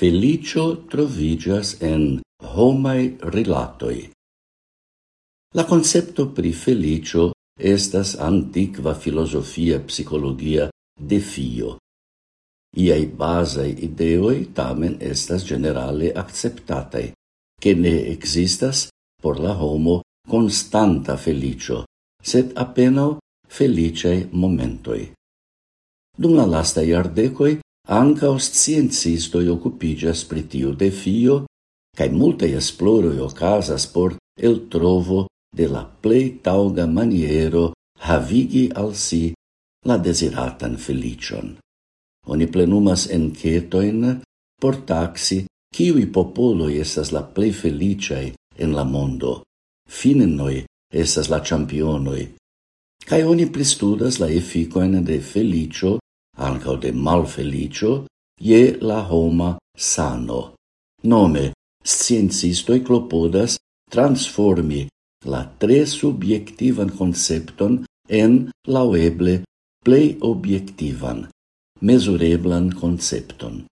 felicio trovigas en homai rilatoi. La concepto pri felicio estas antiqua filosofia psicologia defio. Iai basai ideoi tamen estas generale acceptatai, che ne existas por la homo constanta felicio, sed apenao felicei momentoi. Dum la lasta iardecoi Anca os sciencistoi occupigas pri de defio, cae multe esploroi ocasas por el trovo de la plei tauga maniero havigi al si la desiratan felicion. Oni plenumas encetoin por taxi kiui popoloi estas la plei felicei en la mondo. Finenoi estas la championoi. Cae oni pristudas la efficoen de felicio ancao de malfelicio, je la homa sano. Nome, sciencistoi clopodas transformi la tre subjektivan concepton en laueble plei objektivan, mesureblan concepton.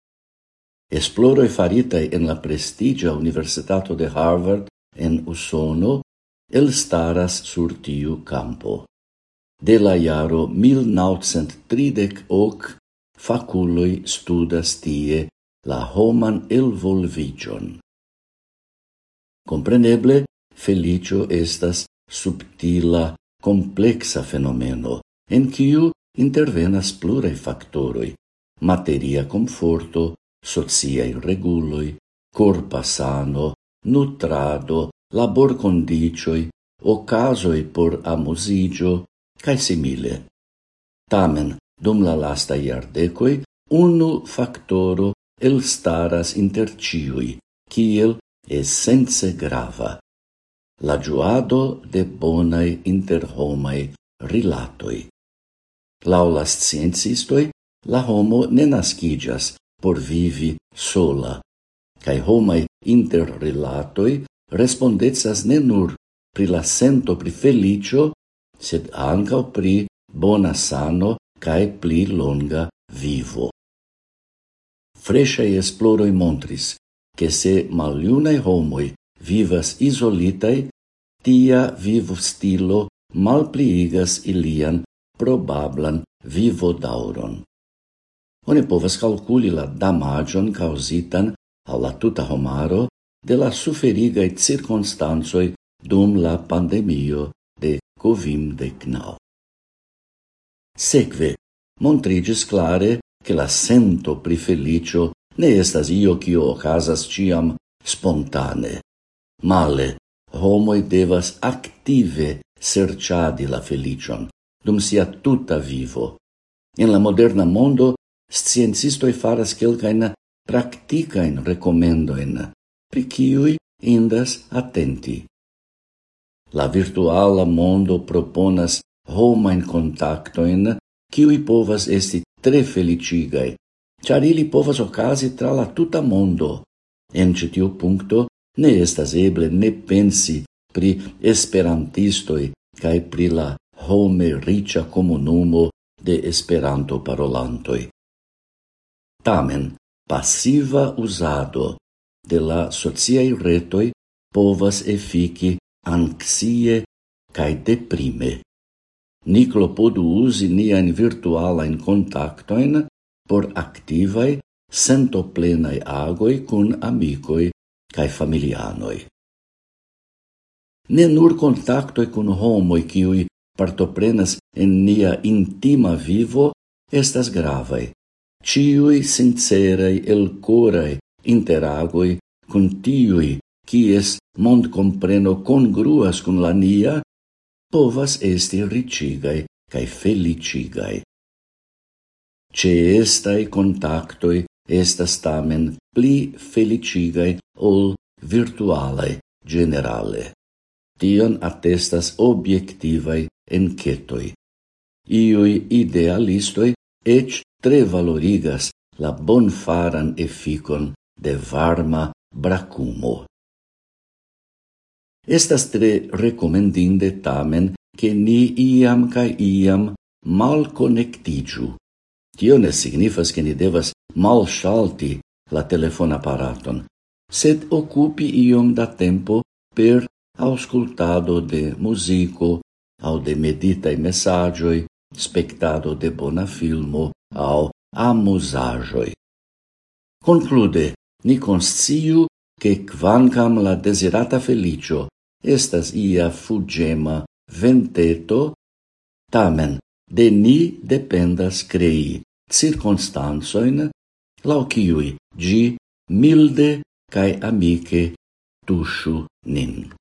Esploroi faritaj en la prestigia Universitato de Harvard en Usono elstaras sur tiu campo. De la iaro 1938 faculoi studas tie la homan elvolvigion. Compreneble, felicio estas subtila, complexa fenomeno, en kiu intervenas pluraj factoroi, materia conforto, sociai reguloi, corpa sano, nutrado, labor condicioi, ocasoi por amusigio, cae simile. Tamen, dum la lasta iardecoi, unu factoro elstaras inter ciui, kiel essence grava. La giuado de bonai interhomai rilatoi. Laulas sciencistoi, la homo ne nascigas por vivi sola, cae homai interrilatoi respondezas ne nur pri la sento pri felicio, sed ankaŭ pri bona sano cae pli longa vivo. Freŝaj esploroi montris, ke se maljunaj homoi vivas isolitae, tia vivo stilo malpliigas ilian probablan vivo dauron. Oni povas kalkuli la damagion causitan al la tuta homaro de la suferigaj cirkonstancoj dum la pandemio covim dec nau. Secve, montrigis clare che la sento pri felicio ne estas io cio ocasas ciam spontane. Male, homoi devas active serciadi la felicion, dum sia tuta vivo. In la moderna mondo, sciencistoi faras quelcain practicain recomendoin, pri ciui indas attenti. La virtuala mondo proponas homain contactoin, kiui povas esti tre felicigai, char ili povas ocasi tra la tuta mondo. En citiu puncto ne estas eble ne pensi pri esperantistoi cae pri la home ricia comunumo de esperanto parolantoi. Tamen, passiva usado de la sociai retoi povas efici anxie cae deprime. Ni clopodu usi nian virtualain contactoin por activae, sentoplenai agoi cun amicoi cae familianoi. Ne nur contactoi cun homoi ciui partoprenas en nia intima vivo estas gravae, ciui sincerei el corai interagoi cun tiui quies mond compreno congruas cun la nia, povas esti ricigai cae felicigai. Ce estai contactoi estas tamen pli felicigai ol virtualai generale. Tion attestas obiectivai encetoi. Iui idealistoi ec tre valorigas la bonfaran efficon de varma bracumo. Estas tre recomendinde tamen che ni iam ca iam mal connectigiu. Tio ne signifas che ni devas mal shalti la telefon apparaton, sed occupi iom da tempo per auscultado de musico au de meditai messagioi, spectado de bona filmo au amusagioi. Conclude, ni consciu che quancam la desirata felicio Estas ia fugema venteto, tamen de ni dependas crei circunstansoin lau ciui gi milde cae amike tushu nin.